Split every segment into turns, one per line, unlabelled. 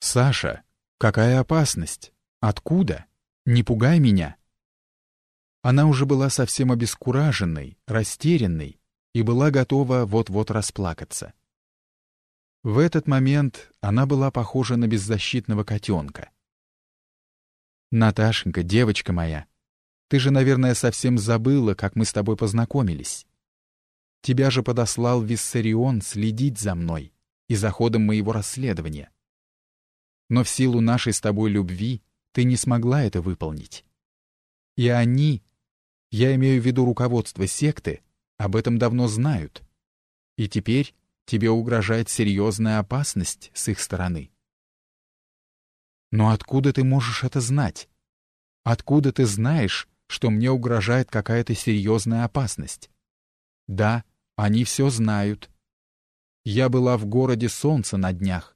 «Саша, какая опасность? Откуда? Не пугай меня!» Она уже была совсем обескураженной, растерянной и была готова вот-вот расплакаться. В этот момент она была похожа на беззащитного котенка. «Наташенька, девочка моя, ты же, наверное, совсем забыла, как мы с тобой познакомились. Тебя же подослал Виссарион следить за мной и за ходом моего расследования. Но в силу нашей с тобой любви ты не смогла это выполнить. И они, я имею в виду руководство секты, об этом давно знают. И теперь тебе угрожает серьезная опасность с их стороны. Но откуда ты можешь это знать? Откуда ты знаешь, что мне угрожает какая-то серьезная опасность? Да, они все знают. Я была в городе Солнца на днях.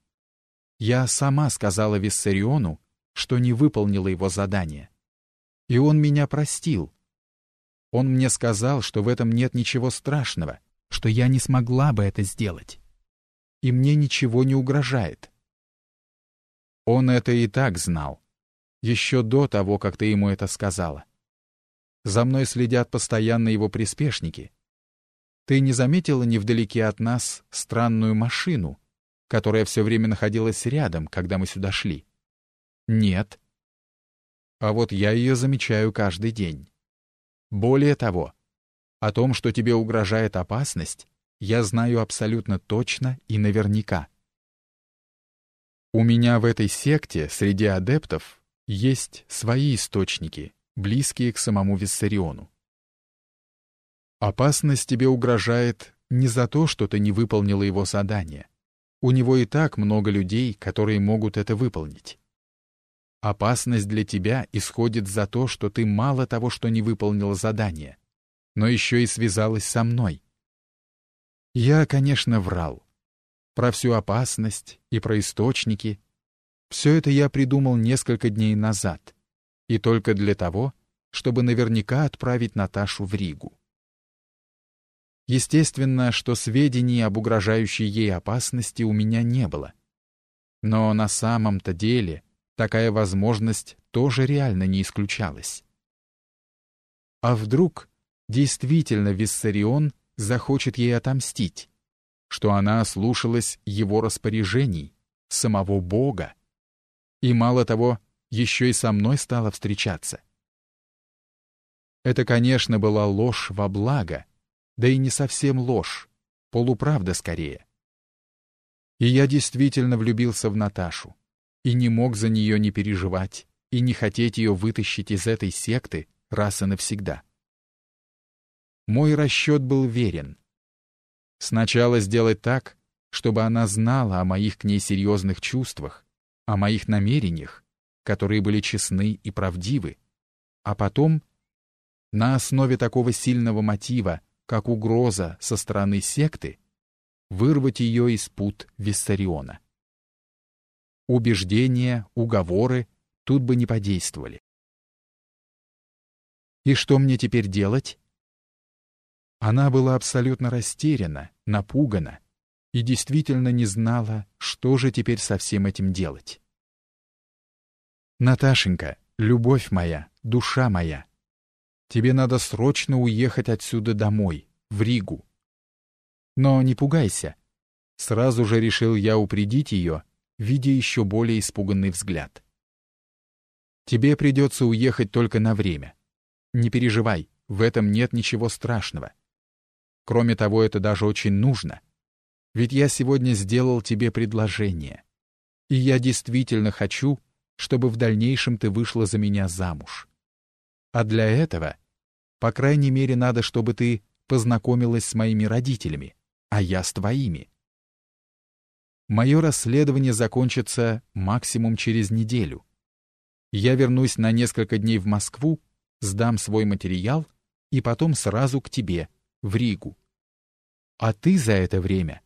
Я сама сказала Виссариону, что не выполнила его задание. И он меня простил. Он мне сказал, что в этом нет ничего страшного, что я не смогла бы это сделать. И мне ничего не угрожает. Он это и так знал. Еще до того, как ты ему это сказала. За мной следят постоянно его приспешники. Ты не заметила невдалеке от нас странную машину, которая все время находилась рядом, когда мы сюда шли? Нет. А вот я ее замечаю каждый день. Более того, о том, что тебе угрожает опасность, я знаю абсолютно точно и наверняка. У меня в этой секте среди адептов есть свои источники, близкие к самому Виссариону. Опасность тебе угрожает не за то, что ты не выполнила его задание. У него и так много людей, которые могут это выполнить. Опасность для тебя исходит за то, что ты мало того, что не выполнила задание, но еще и связалась со мной. Я, конечно, врал про всю опасность и про источники. Все это я придумал несколько дней назад, и только для того, чтобы наверняка отправить Наташу в Ригу. Естественно, что сведений об угрожающей ей опасности у меня не было. Но на самом-то деле такая возможность тоже реально не исключалась. А вдруг действительно Виссарион захочет ей отомстить? что она слушалась его распоряжений, самого Бога. И мало того, еще и со мной стала встречаться. Это, конечно, была ложь во благо, да и не совсем ложь, полуправда скорее. И я действительно влюбился в Наташу, и не мог за нее не переживать, и не хотеть ее вытащить из этой секты раз и навсегда. Мой расчет был верен. Сначала сделать так, чтобы она знала о моих к ней серьезных чувствах, о моих намерениях, которые были честны и правдивы, а потом, на основе такого сильного мотива, как угроза со стороны секты, вырвать ее из пут Виссариона. Убеждения, уговоры тут бы не подействовали. И что мне теперь делать? Она была абсолютно растеряна, напугана и действительно не знала, что же теперь со всем этим делать. «Наташенька, любовь моя, душа моя, тебе надо срочно уехать отсюда домой, в Ригу. Но не пугайся». Сразу же решил я упредить ее, видя еще более испуганный взгляд. «Тебе придется уехать только на время. Не переживай, в этом нет ничего страшного. Кроме того, это даже очень нужно. Ведь я сегодня сделал тебе предложение. И я действительно хочу, чтобы в дальнейшем ты вышла за меня замуж. А для этого, по крайней мере, надо, чтобы ты познакомилась с моими родителями, а я с твоими. Мое расследование закончится максимум через неделю. Я вернусь на несколько дней в Москву, сдам свой материал и потом сразу к тебе, в Ригу. А ты за это время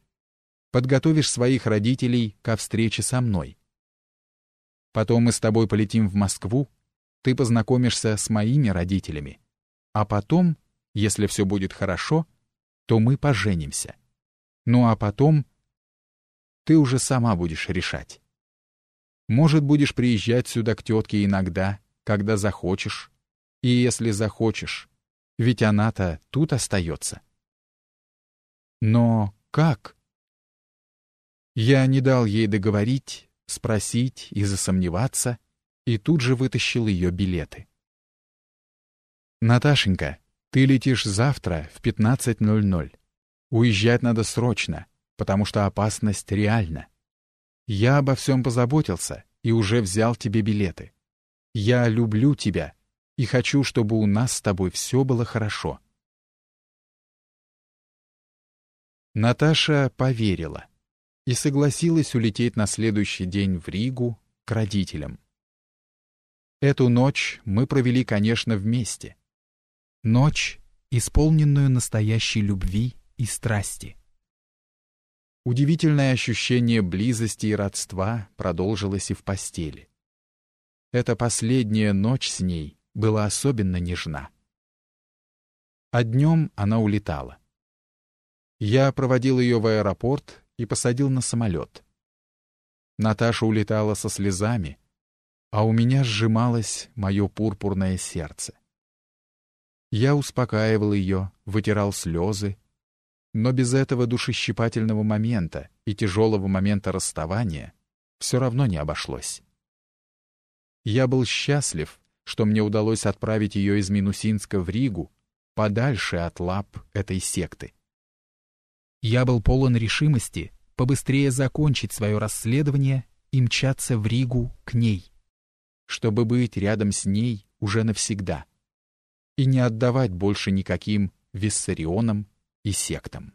подготовишь своих родителей ко встрече со мной. Потом мы с тобой полетим в Москву, ты познакомишься с моими родителями, а потом, если все будет хорошо, то мы поженимся. Ну а потом ты уже сама будешь решать. Может, будешь приезжать сюда к тетке иногда, когда захочешь. И если захочешь, ведь она-то тут остается. Но как? Я не дал ей договорить, спросить и засомневаться, и тут же вытащил ее билеты. «Наташенька, ты летишь завтра в 15.00. Уезжать надо срочно, потому что опасность реальна. Я обо всем позаботился и уже взял тебе билеты. Я люблю тебя и хочу, чтобы у нас с тобой все было хорошо». Наташа поверила и согласилась улететь на следующий день в Ригу к родителям. Эту ночь мы провели, конечно, вместе. Ночь, исполненную настоящей любви и страсти. Удивительное ощущение близости и родства продолжилось и в постели. Эта последняя ночь с ней была особенно нежна. А днем она улетала. Я проводил ее в аэропорт и посадил на самолет. Наташа улетала со слезами, а у меня сжималось мое пурпурное сердце. Я успокаивал ее, вытирал слезы, но без этого душещипательного момента и тяжелого момента расставания все равно не обошлось. Я был счастлив, что мне удалось отправить ее из Минусинска в Ригу, подальше от лап этой секты. Я был полон решимости побыстрее закончить свое расследование и мчаться в Ригу к ней, чтобы быть рядом с ней уже навсегда и не отдавать больше никаким виссарионам и сектам.